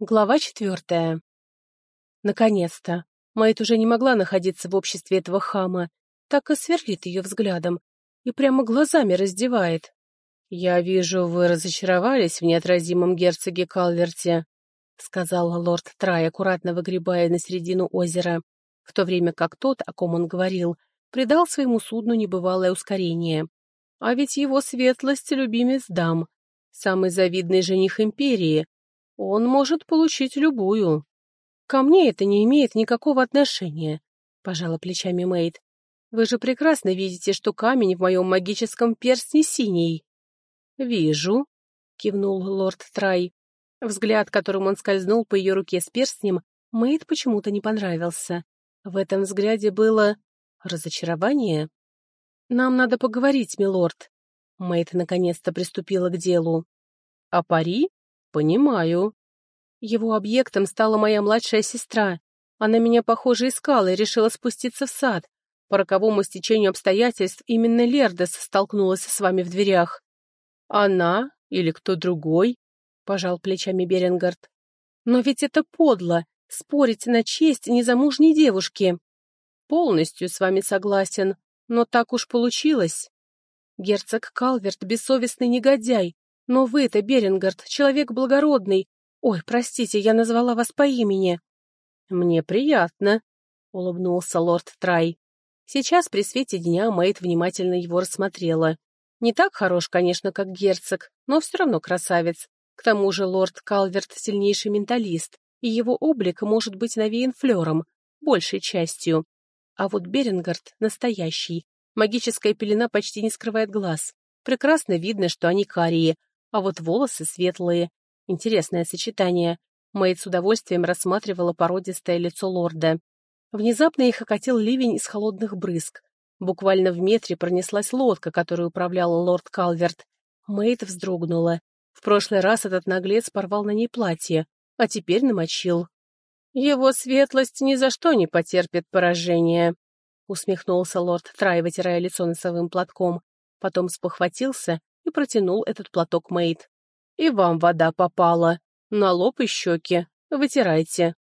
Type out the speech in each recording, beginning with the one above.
Глава четвертая. Наконец-то. Мэйд уже не могла находиться в обществе этого хама. Так и сверлит ее взглядом. И прямо глазами раздевает. «Я вижу, вы разочаровались в неотразимом герцоге Калверте», — сказал лорд Трай, аккуратно выгребая на середину озера, в то время как тот, о ком он говорил, придал своему судну небывалое ускорение. А ведь его светлость — любимец дам, самый завидный жених империи, он может получить любую. Ко мне это не имеет никакого отношения, пожала плечами Мэйд. Вы же прекрасно видите, что камень в моем магическом перстне синий. Вижу, кивнул лорд Трай. Взгляд, которым он скользнул по ее руке с перстнем, Мэйд почему-то не понравился. В этом взгляде было разочарование. «Нам надо поговорить, милорд». Мэйд наконец-то приступила к делу. «А пари?» «Понимаю». Его объектом стала моя младшая сестра. Она меня, похоже, искала и решила спуститься в сад. По роковому стечению обстоятельств именно Лердес столкнулась с вами в дверях. «Она или кто другой?» — пожал плечами Берингард. «Но ведь это подло — спорить на честь незамужней девушки». «Полностью с вами согласен, но так уж получилось». Герцог Калверт — бессовестный негодяй, но вы-то, Берингард, человек благородный. Ой, простите, я назвала вас по имени. Мне приятно, — улыбнулся лорд Трай. Сейчас при свете дня Мэйд внимательно его рассмотрела. Не так хорош, конечно, как герцог, но все равно красавец. К тому же лорд Калверт — сильнейший менталист, и его облик может быть навеян флером, большей частью. А вот Берингард — настоящий. Магическая пелена почти не скрывает глаз. Прекрасно видно, что они карие, а вот волосы светлые. Интересное сочетание. Мэйд с удовольствием рассматривала породистое лицо лорда. Внезапно их окатил ливень из холодных брызг. Буквально в метре пронеслась лодка, которую управлял лорд Калверт. Мэйд вздрогнула. В прошлый раз этот наглец порвал на ней платье, а теперь намочил. «Его светлость ни за что не потерпит поражения», — усмехнулся лорд Трай, вытирая лицо носовым платком. Потом спохватился и протянул этот платок Мэйд. «И вам вода попала. На лоб и щеки. Вытирайте».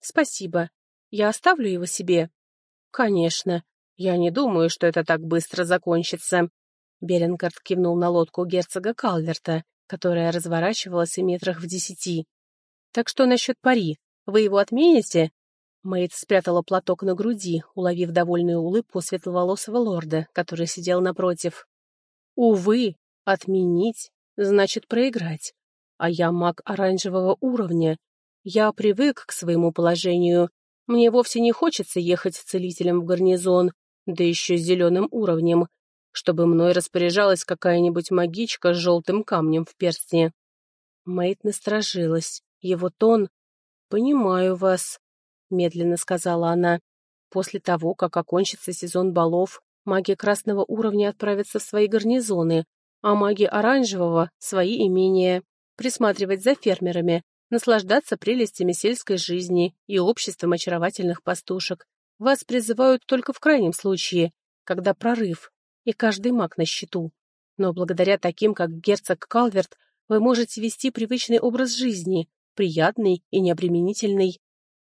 «Спасибо. Я оставлю его себе?» «Конечно. Я не думаю, что это так быстро закончится». Беренгард кивнул на лодку герцога Калверта, которая разворачивалась и метрах в десяти. «Так что насчет пари? Вы его отмените?» Мэйд спрятала платок на груди, уловив довольную улыбку светловолосого лорда, который сидел напротив. «Увы, Отменить значит проиграть. А я маг оранжевого уровня. Я привык к своему положению. Мне вовсе не хочется ехать целителем в гарнизон, да еще с зеленым уровнем, чтобы мной распоряжалась какая-нибудь магичка с желтым камнем в перстне. Мэйд насторожилась. Его тон... «Понимаю вас», — медленно сказала она. «После того, как окончится сезон балов, маги красного уровня отправятся в свои гарнизоны, а маги оранжевого — свои имения, присматривать за фермерами, наслаждаться прелестями сельской жизни и обществом очаровательных пастушек. Вас призывают только в крайнем случае, когда прорыв, и каждый маг на счету. Но благодаря таким, как герцог Калверт, вы можете вести привычный образ жизни, приятный и необременительный.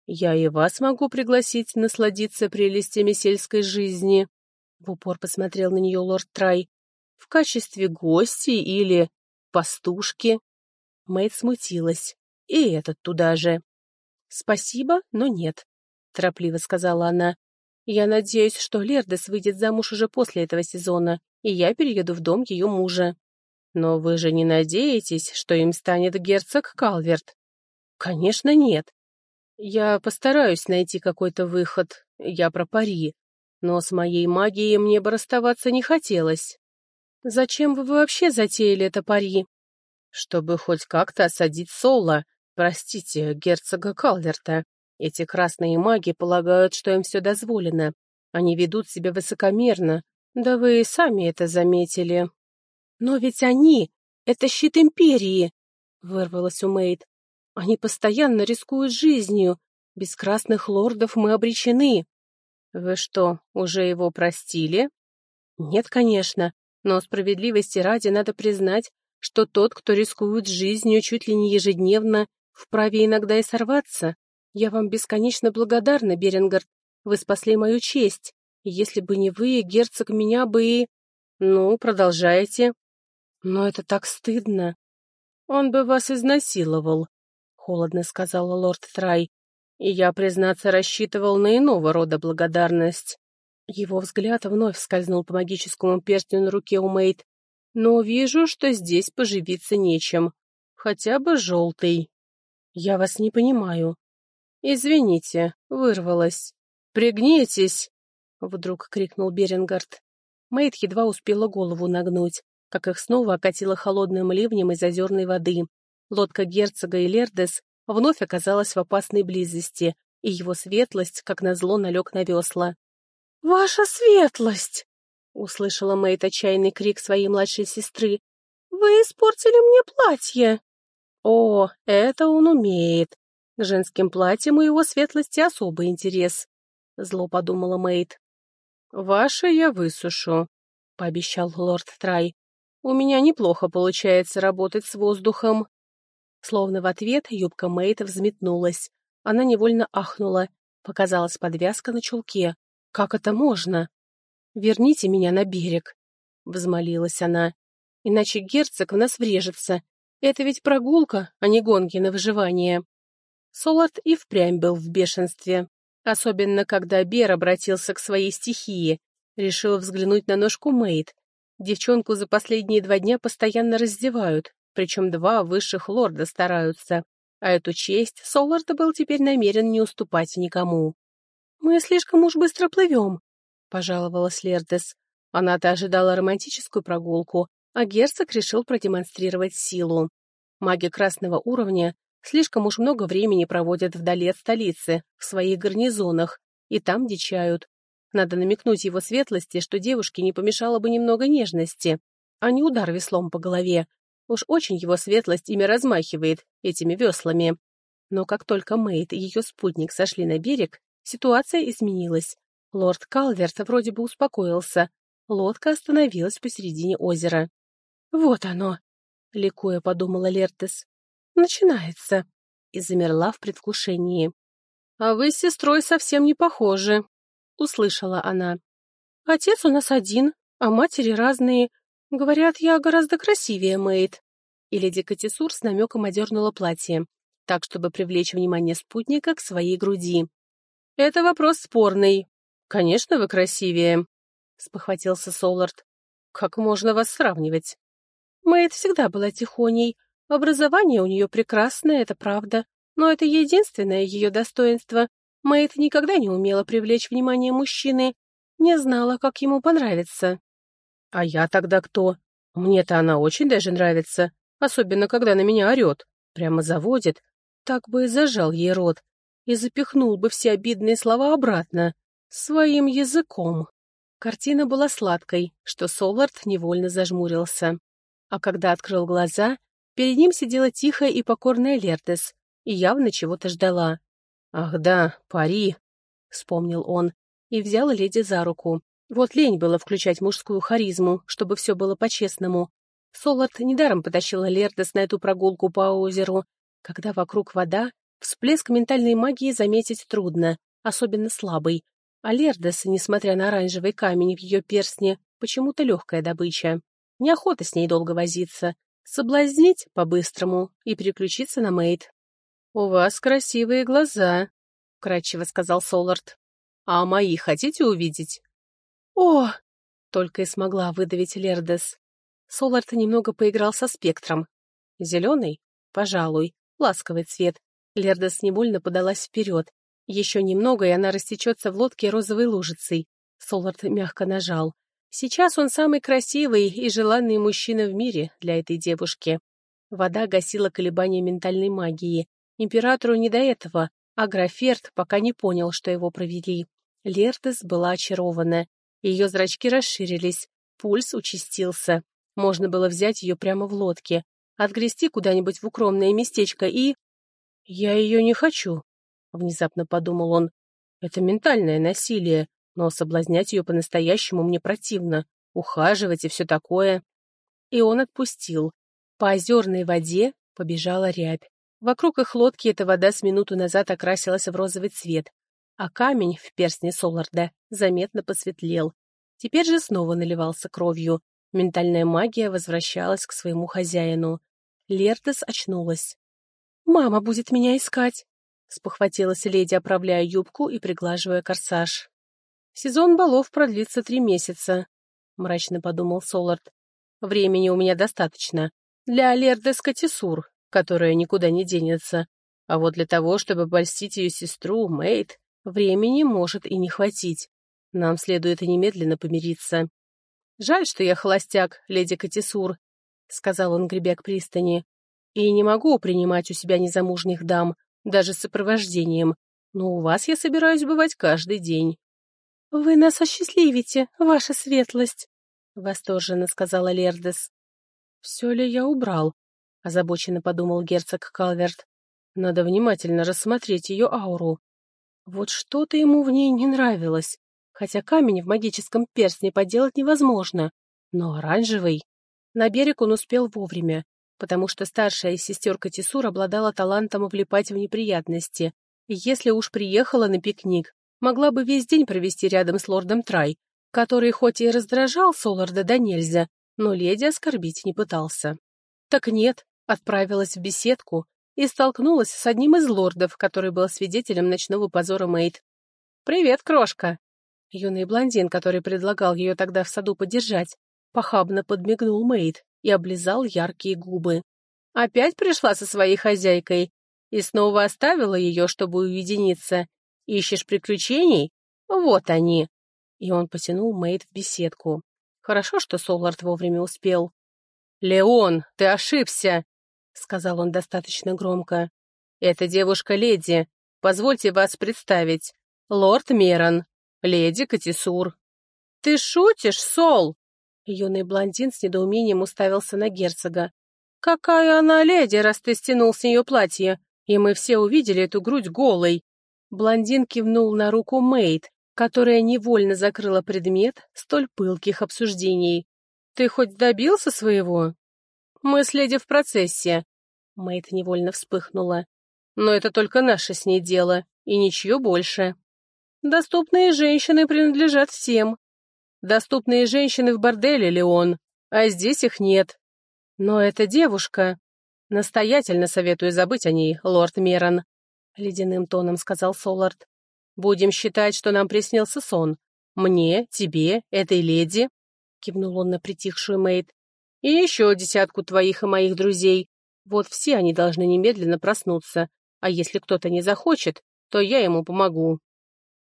Я и вас могу пригласить насладиться прелестями сельской жизни. В упор посмотрел на нее лорд Трай в качестве гости или пастушки. Мэйд смутилась. И этот туда же. «Спасибо, но нет», — торопливо сказала она. «Я надеюсь, что Лердес выйдет замуж уже после этого сезона, и я перееду в дом ее мужа». «Но вы же не надеетесь, что им станет герцог Калверт?» «Конечно, нет. Я постараюсь найти какой-то выход. Я про пари. Но с моей магией мне бы расставаться не хотелось». «Зачем вы вообще затеяли это пари?» «Чтобы хоть как-то осадить Соло, простите, герцога Калверта. Эти красные маги полагают, что им все дозволено. Они ведут себя высокомерно. Да вы и сами это заметили». «Но ведь они — это щит Империи!» — вырвалась у Мэйд. «Они постоянно рискуют жизнью. Без красных лордов мы обречены». «Вы что, уже его простили?» «Нет, конечно. Но справедливости ради надо признать, что тот, кто рискует жизнью чуть ли не ежедневно, Вправе иногда и сорваться. Я вам бесконечно благодарна, Берингард. Вы спасли мою честь. Если бы не вы, герцог меня бы и... Ну, продолжайте. Но это так стыдно. Он бы вас изнасиловал, — холодно сказала лорд Трай. И я, признаться, рассчитывал на иного рода благодарность. Его взгляд вновь скользнул по магическому перстню на руке у Мэйд. Но вижу, что здесь поживиться нечем. Хотя бы желтый. Я вас не понимаю. Извините, вырвалась. Пригнитесь! Вдруг крикнул Берингард. Мэйд едва успела голову нагнуть, как их снова окатило холодным ливнем из озерной воды. Лодка герцога и Лердес вновь оказалась в опасной близости, и его светлость, как назло, налег на весла. «Ваша светлость!» — услышала Мэйд отчаянный крик своей младшей сестры. «Вы испортили мне платье!» «О, это он умеет! К женским платьям у его светлости особый интерес!» — зло подумала Мэйд. «Ваше я высушу», — пообещал лорд Трай. «У меня неплохо получается работать с воздухом». Словно в ответ юбка Мэйд взметнулась. Она невольно ахнула. Показалась подвязка на чулке. «Как это можно?» «Верните меня на берег», — взмолилась она. «Иначе герцог в нас врежется. Это ведь прогулка, а не гонки на выживание». Солод и впрямь был в бешенстве. Особенно, когда Бер обратился к своей стихии. Решил взглянуть на ножку Мэйд. Девчонку за последние два дня постоянно раздевают, причем два высших лорда стараются. А эту честь Солард был теперь намерен не уступать никому. «Мы слишком уж быстро плывем», — пожаловалась Лердес. Она-то ожидала романтическую прогулку, а герцог решил продемонстрировать силу. Маги красного уровня слишком уж много времени проводят вдали от столицы, в своих гарнизонах, и там дичают. Надо намекнуть его светлости, что девушке не помешало бы немного нежности, а не удар веслом по голове. Уж очень его светлость ими размахивает, этими веслами. Но как только Мэйд и ее спутник сошли на берег, Ситуация изменилась. Лорд Калверт вроде бы успокоился. Лодка остановилась посередине озера. «Вот оно!» — ликуя подумала Лертес. «Начинается!» и замерла в предвкушении. «А вы с сестрой совсем не похожи», — услышала она. «Отец у нас один, а матери разные. Говорят, я гораздо красивее, Мэйд». И леди Катисур с намеком одернула платье, так, чтобы привлечь внимание спутника к своей груди. «Это вопрос спорный. Конечно, вы красивее», — спохватился Солард. «Как можно вас сравнивать?» Мэйд всегда была тихоней. Образование у нее прекрасное, это правда. Но это единственное ее достоинство. Мэйд никогда не умела привлечь внимание мужчины, не знала, как ему понравится. «А я тогда кто? Мне-то она очень даже нравится, особенно когда на меня орет, прямо заводит. Так бы и зажал ей рот, и запихнул бы все обидные слова обратно, своим языком. Картина была сладкой, что Солард невольно зажмурился. А когда открыл глаза, перед ним сидела тихая и покорная Лертес и явно чего-то ждала. «Ах да, пари!» — вспомнил он и взял леди за руку. Вот лень было включать мужскую харизму, чтобы все было по-честному. Солард недаром потащила Лертес на эту прогулку по озеру, когда вокруг вода, Всплеск ментальной магии заметить трудно, особенно слабый. А Лердес, несмотря на оранжевый камень в ее перстне, почему-то легкая добыча. Неохота с ней долго возиться. Соблазнить по-быстрому и переключиться на Мейд. «У вас красивые глаза», — кратчево сказал Солард. «А мои хотите увидеть?» «О!» — только и смогла выдавить Лердес. Солард немного поиграл со спектром. Зеленый? Пожалуй. Ласковый цвет. Лердас невольно подалась вперед. Еще немного, и она растечется в лодке розовой лужицей. Солард мягко нажал. Сейчас он самый красивый и желанный мужчина в мире для этой девушки. Вода гасила колебания ментальной магии. Императору не до этого, а Граферт пока не понял, что его провели. Лердес была очарована. Ее зрачки расширились, пульс участился. Можно было взять ее прямо в лодке, отгрести куда-нибудь в укромное местечко и... «Я ее не хочу», — внезапно подумал он. «Это ментальное насилие, но соблазнять ее по-настоящему мне противно, ухаживать и все такое». И он отпустил. По озерной воде побежала рябь. Вокруг их лодки эта вода с минуту назад окрасилась в розовый цвет, а камень в перстне Соларда заметно посветлел. Теперь же снова наливался кровью. Ментальная магия возвращалась к своему хозяину. Лердес очнулась. «Мама будет меня искать!» — спохватилась леди, оправляя юбку и приглаживая корсаж. «Сезон балов продлится три месяца», — мрачно подумал Солард. «Времени у меня достаточно. Для Лердес Катисур, которая никуда не денется. А вот для того, чтобы польстить ее сестру, Мэйд, времени может и не хватить. Нам следует немедленно помириться. «Жаль, что я холостяк, леди Катисур», — сказал он, гребя к пристани. «И не могу принимать у себя незамужних дам, даже с сопровождением, но у вас я собираюсь бывать каждый день». «Вы нас осчастливите, ваша светлость», — восторженно сказала Лердес. «Все ли я убрал?» — озабоченно подумал герцог Калверт. «Надо внимательно рассмотреть ее ауру. Вот что-то ему в ней не нравилось, хотя камень в магическом перстне поделать невозможно, но оранжевый. На берег он успел вовремя, потому что старшая из сестер Катисур обладала талантом влипать в неприятности, и если уж приехала на пикник, могла бы весь день провести рядом с лордом Трай, который хоть и раздражал Соларда да нельзя, но леди оскорбить не пытался. Так нет, отправилась в беседку и столкнулась с одним из лордов, который был свидетелем ночного позора Мэйд. «Привет, крошка!» Юный блондин, который предлагал ее тогда в саду подержать, похабно подмигнул Мэйд и облизал яркие губы. «Опять пришла со своей хозяйкой и снова оставила ее, чтобы уединиться. Ищешь приключений? Вот они!» И он потянул Мэйд в беседку. Хорошо, что Солард вовремя успел. «Леон, ты ошибся!» — сказал он достаточно громко. «Это девушка-леди. Позвольте вас представить. Лорд Мерон, леди Катисур». «Ты шутишь, Сол?» Юный блондин с недоумением уставился на герцога. «Какая она леди, раз ты стянул с нее платье, и мы все увидели эту грудь голой!» Блондин кивнул на руку Мэйд, которая невольно закрыла предмет столь пылких обсуждений. «Ты хоть добился своего?» «Мы с леди в процессе». Мэйд невольно вспыхнула. «Но это только наше с ней дело, и ничье больше. Доступные женщины принадлежат всем. Доступные женщины в борделе, Леон, а здесь их нет. Но эта девушка... Настоятельно советую забыть о ней, лорд Мерон», — ледяным тоном сказал Солард. Будем считать, что нам приснился сон. Мне, тебе, этой леди, — кивнул он на притихшую Мэйд, — и еще десятку твоих и моих друзей. Вот все они должны немедленно проснуться, а если кто-то не захочет, то я ему помогу.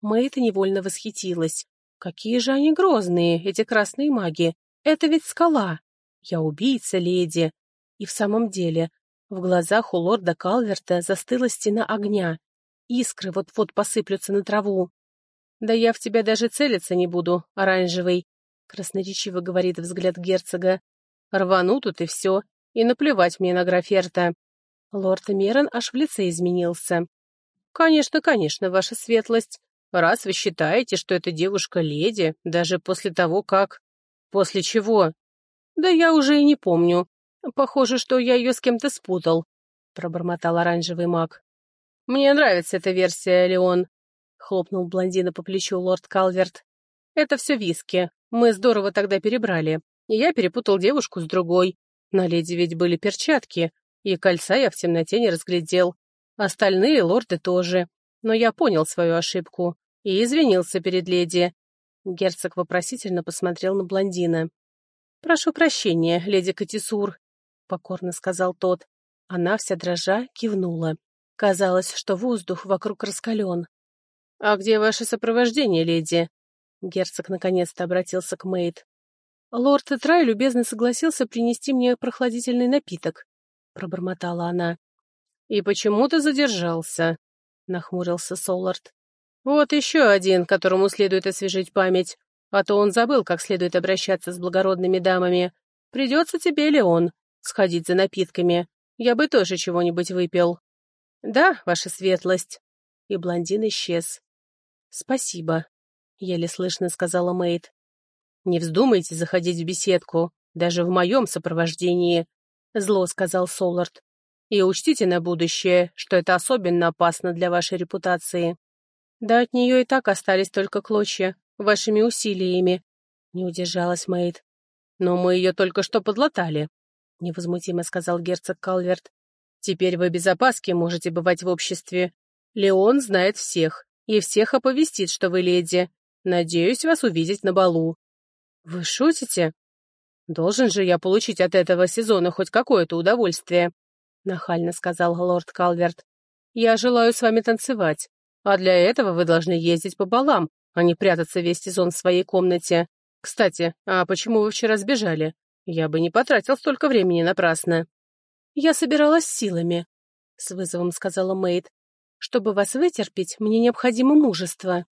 Мэйд невольно восхитилась. Какие же они грозные, эти красные маги! Это ведь скала! Я убийца, леди! И в самом деле, в глазах у лорда Калверта застыла стена огня. Искры вот-вот посыплются на траву. «Да я в тебя даже целиться не буду, оранжевый», — красноречиво говорит взгляд герцога. «Рвану тут и все, и наплевать мне на Граферта». Лорд Мерон аж в лице изменился. «Конечно, конечно, ваша светлость. Раз вы считаете, что эта девушка леди, даже после того, как... После чего? Да я уже и не помню. Похоже, что я ее с кем-то спутал», — пробормотал оранжевый маг. «Мне нравится эта версия, Леон», — хлопнул блондина по плечу лорд Калверт. «Это все виски. Мы здорово тогда перебрали. Я перепутал девушку с другой. На леди ведь были перчатки, и кольца я в темноте не разглядел. Остальные лорды тоже. Но я понял свою ошибку и извинился перед леди». Герцог вопросительно посмотрел на блондина. «Прошу прощения, леди Катисур», — покорно сказал тот. Она вся дрожа кивнула. Казалось, что воздух вокруг раскален. «А где ваше сопровождение, леди?» Герцог наконец-то обратился к Мэйд. «Лорд Трай любезно согласился принести мне прохладительный напиток», — пробормотала она. «И почему ты задержался?» — нахмурился Солард. «Вот еще один, которому следует освежить память, а то он забыл, как следует обращаться с благородными дамами. Придется тебе, Леон, сходить за напитками. Я бы тоже чего-нибудь выпил». «Да, ваша светлость». И блондин исчез. «Спасибо», — еле слышно сказала Мэйд. «Не вздумайте заходить в беседку, даже в моем сопровождении», — зло сказал Солард. И учтите на будущее, что это особенно опасно для вашей репутации. Да от нее и так остались только клочья, вашими усилиями. Не удержалась Мэйд. Но мы ее только что подлатали, — невозмутимо сказал герцог Калверт. Теперь вы без опаски можете бывать в обществе. Леон знает всех, и всех оповестит, что вы леди. Надеюсь вас увидеть на балу. Вы шутите? Должен же я получить от этого сезона хоть какое-то удовольствие, — нахально сказал лорд Калверт. Я желаю с вами танцевать, а для этого вы должны ездить по балам, а не прятаться весь сезон в своей комнате. Кстати, а почему вы вчера сбежали? Я бы не потратил столько времени напрасно. Я собиралась силами, — с вызовом сказала Мэйд. Чтобы вас вытерпеть, мне необходимо мужество.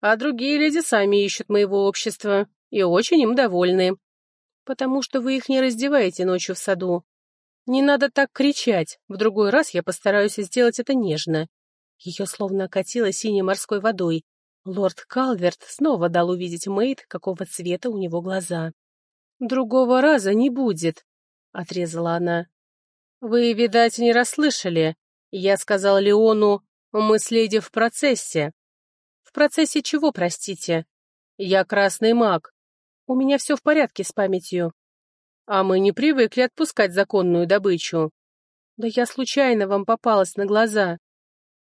А другие леди сами ищут моего общества и очень им довольны. Потому что вы их не раздеваете ночью в саду. Не надо так кричать, в другой раз я постараюсь сделать это нежно. Ее словно окатило синей морской водой. Лорд Калверт снова дал увидеть Мэйд, какого цвета у него глаза. «Другого раза не будет», — отрезала она. «Вы, видать, не расслышали. Я сказал Леону, мы с леди в процессе». «В процессе чего, простите?» «Я красный маг. У меня все в порядке с памятью». «А мы не привыкли отпускать законную добычу». «Да я случайно вам попалась на глаза».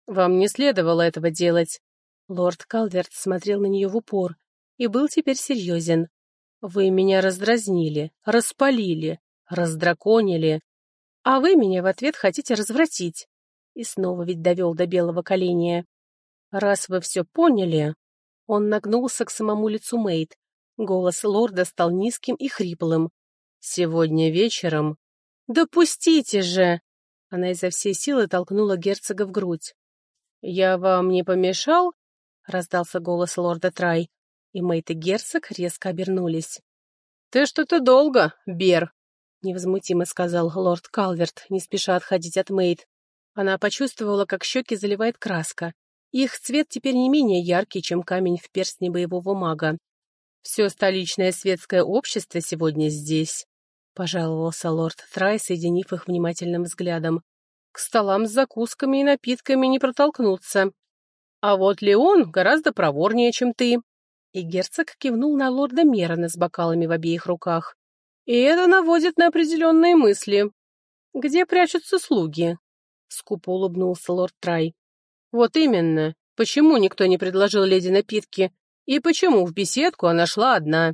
«Вам не следовало этого делать». Лорд Калверт смотрел на нее в упор и был теперь серьезен. «Вы меня раздразнили, распалили, раздраконили, а вы меня в ответ хотите развратить. И снова ведь довел до белого коленя. Раз вы все поняли... Он нагнулся к самому лицу Мэйд. Голос лорда стал низким и хриплым. «Сегодня вечером...» «Допустите же!» Она изо всей силы толкнула герцога в грудь. «Я вам не помешал?» — раздался голос лорда Трай, и Мэйд и герцог резко обернулись. «Ты что-то долго, Бер!» невозмутимо сказал лорд Калверт, не спеша отходить от Мэйд. Она почувствовала, как щеки заливает краска. Их цвет теперь не менее яркий, чем камень в перстне боевого мага. «Все столичное светское общество сегодня здесь», — пожаловался лорд Трай, соединив их внимательным взглядом. «К столам с закусками и напитками не протолкнуться. А вот Леон гораздо проворнее, чем ты». И герцог кивнул на лорда Мерона с бокалами в обеих руках. И это наводит на определенные мысли. Где прячутся слуги? Скупо улыбнулся лорд Трай. Вот именно. Почему никто не предложил леди напитки? И почему в беседку она шла одна?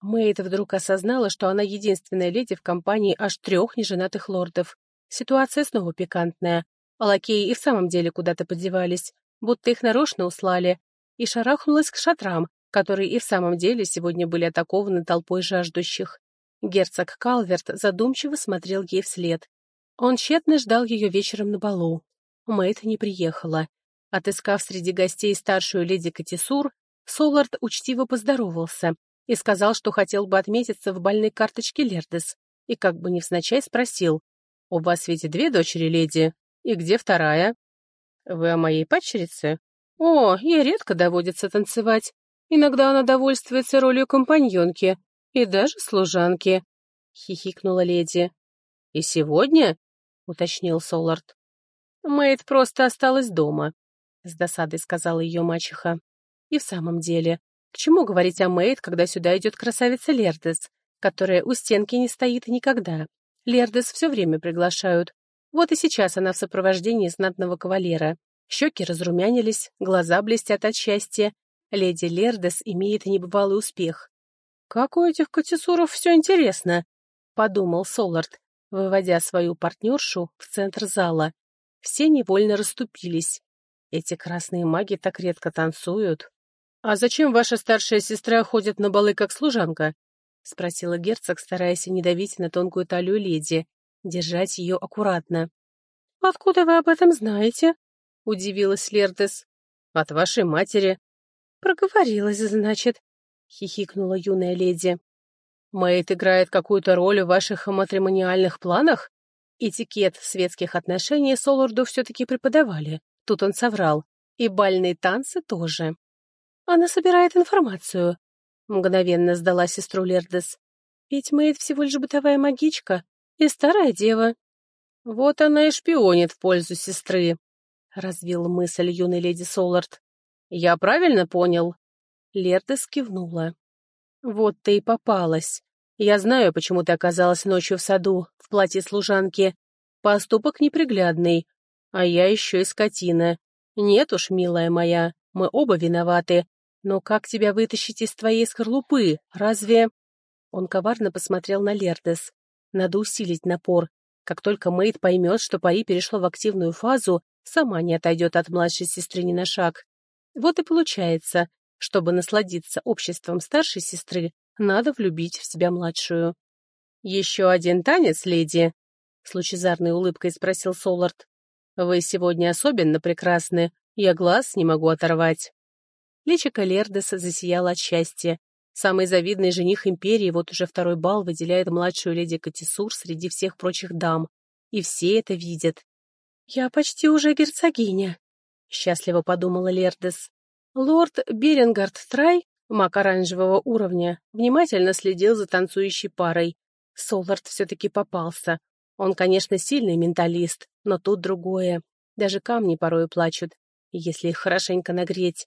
Мэйд вдруг осознала, что она единственная леди в компании аж трех неженатых лордов. Ситуация снова пикантная. Лакеи и в самом деле куда-то подевались, будто их нарочно услали, и шарахнулась к шатрам, которые и в самом деле сегодня были атакованы толпой жаждущих. Герцог Калверт задумчиво смотрел ей вслед. Он тщетно ждал ее вечером на балу. Мэйд не приехала. Отыскав среди гостей старшую леди Катисур, Солард учтиво поздоровался и сказал, что хотел бы отметиться в бальной карточке Лердес, и как бы невзначай спросил, «У вас ведь две дочери, леди, и где вторая?» «Вы о моей падчерице?» «О, ей редко доводится танцевать. Иногда она довольствуется ролью компаньонки, и даже служанки», — хихикнула леди. «И сегодня?» — уточнил Солард. «Мэйд просто осталась дома», — с досадой сказала ее мачеха. «И в самом деле, к чему говорить о Мэйд, когда сюда идет красавица Лердес, которая у стенки не стоит никогда? Лердес все время приглашают. Вот и сейчас она в сопровождении знатного кавалера. Щеки разрумянились, глаза блестят от счастья. Леди Лердес имеет небывалый успех. «Как у этих катисуров все интересно», — подумал Солард, выводя свою партнершу в центр зала. Все невольно расступились. Эти красные маги так редко танцуют. «А зачем ваша старшая сестра ходит на балы как служанка?» — спросила герцог, стараясь не давить на тонкую талию леди, держать ее аккуратно. «Откуда вы об этом знаете?» — удивилась Лердес. «От вашей матери». «Проговорилась, значит. — хихикнула юная леди. «Мэйд играет какую-то роль в ваших матримониальных планах?» Этикет светских отношений Соларду все-таки преподавали. Тут он соврал. И бальные танцы тоже. «Она собирает информацию», — мгновенно сдала сестру Лердес. «Ведь Мэйд всего лишь бытовая магичка и старая дева». Вот она и шпионит в пользу сестры, — развил мысль юной леди Солард. Я правильно понял? Лердес кивнула. Вот ты и попалась. Я знаю, почему ты оказалась ночью в саду, в платье служанки. Поступок неприглядный. А я еще и скотина. Нет уж, милая моя, мы оба виноваты. Но как тебя вытащить из твоей скорлупы? Разве...» Он коварно посмотрел на Лердес. «Надо усилить напор. Как только Мэйд поймет, что пари перешло в активную фазу, сама не отойдет от младшей сестры ни на шаг. Вот и получается, чтобы насладиться обществом старшей сестры, надо влюбить в себя младшую. «Еще один танец, леди?» — с лучезарной улыбкой спросил Солард. «Вы сегодня особенно прекрасны. Я глаз не могу оторвать». Личико Лердеса засияло от счастья. Самый завидный жених империи вот уже второй бал выделяет младшую леди Катисур среди всех прочих дам. И все это видят. «Я почти уже герцогиня», — счастливо подумала Лердес. Лорд Берингард Трай, маг оранжевого уровня, внимательно следил за танцующей парой. Солард все-таки попался. Он, конечно, сильный менталист, но тут другое. Даже камни порою плачут, если их хорошенько нагреть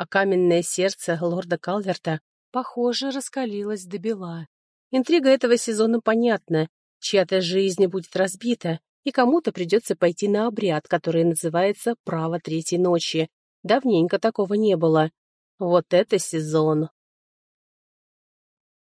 а каменное сердце лорда Калверта, похоже, раскалилось до бела. Интрига этого сезона понятна. Чья-то жизнь будет разбита, и кому-то придется пойти на обряд, который называется «Право третьей ночи». Давненько такого не было. Вот это сезон!